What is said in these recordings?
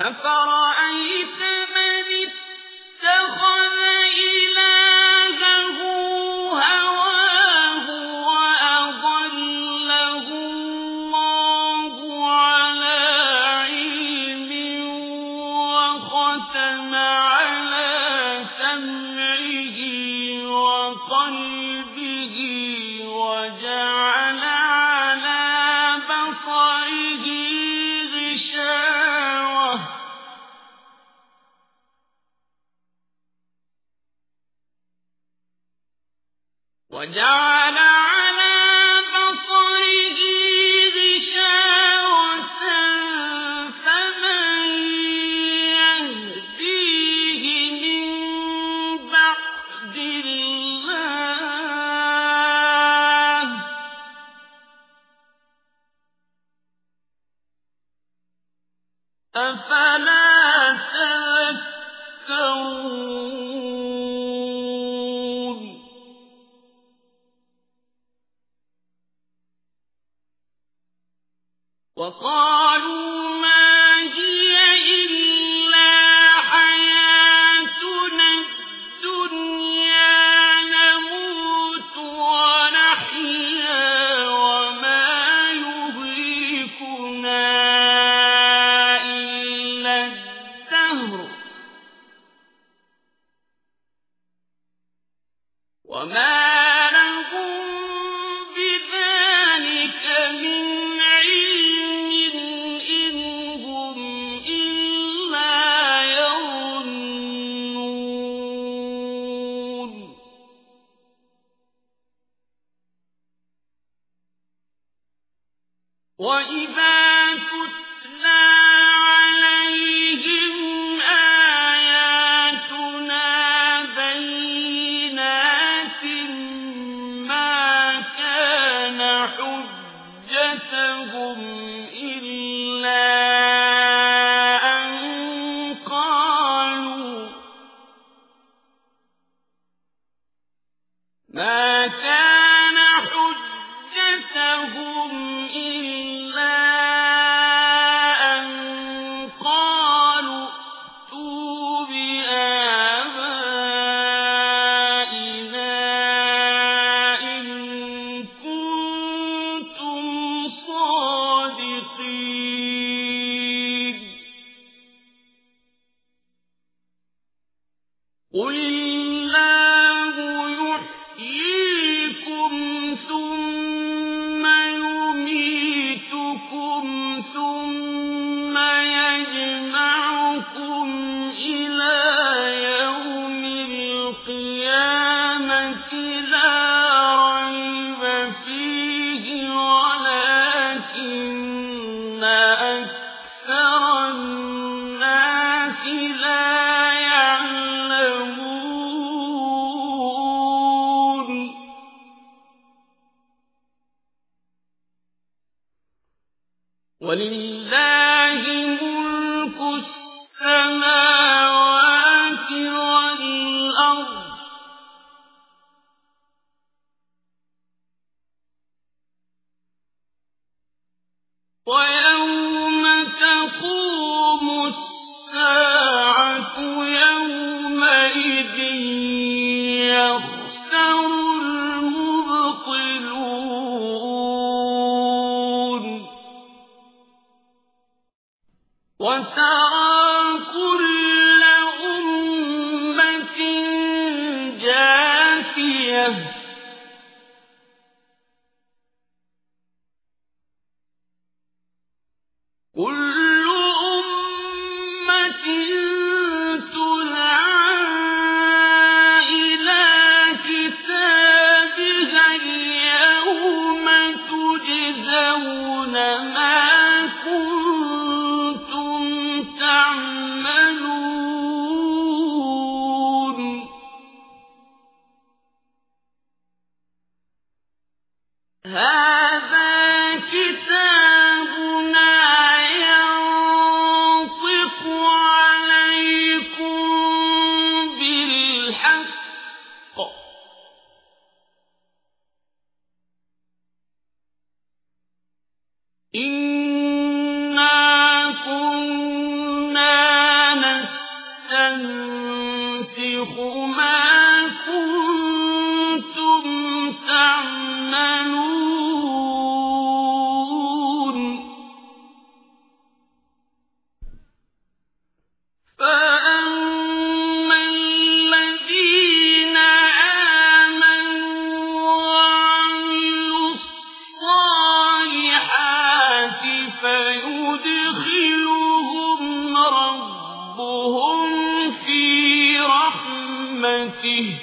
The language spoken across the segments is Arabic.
أفرأيت من اتخذ إلهه هواه وأضله الله على علم وختم على وقلبه وجعل على بصره وجعل على بصره غشاوة فمن يهديه من بعد الله أفلا وقالوا ما هي إلا حياتنا الدنيا نموت ونحيا وما إلا الدهر. وما وإذا تتلى عليهم آياتنا بينات ما كان حجتهم إلا أن قالوا ما كان قل ولله ملك السماوات والأرض. ويوم وترى كل أمة جاثية. هذا كتابنا ينطق عليكم بالحق. إنا كنا رحمته.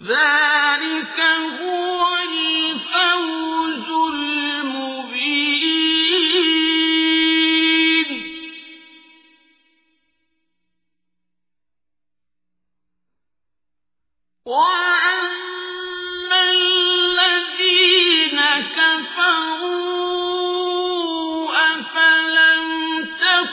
ذلك هو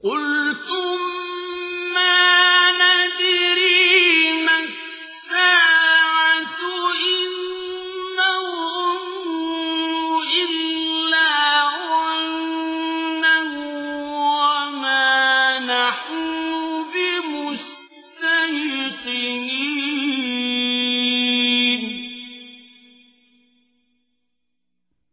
قل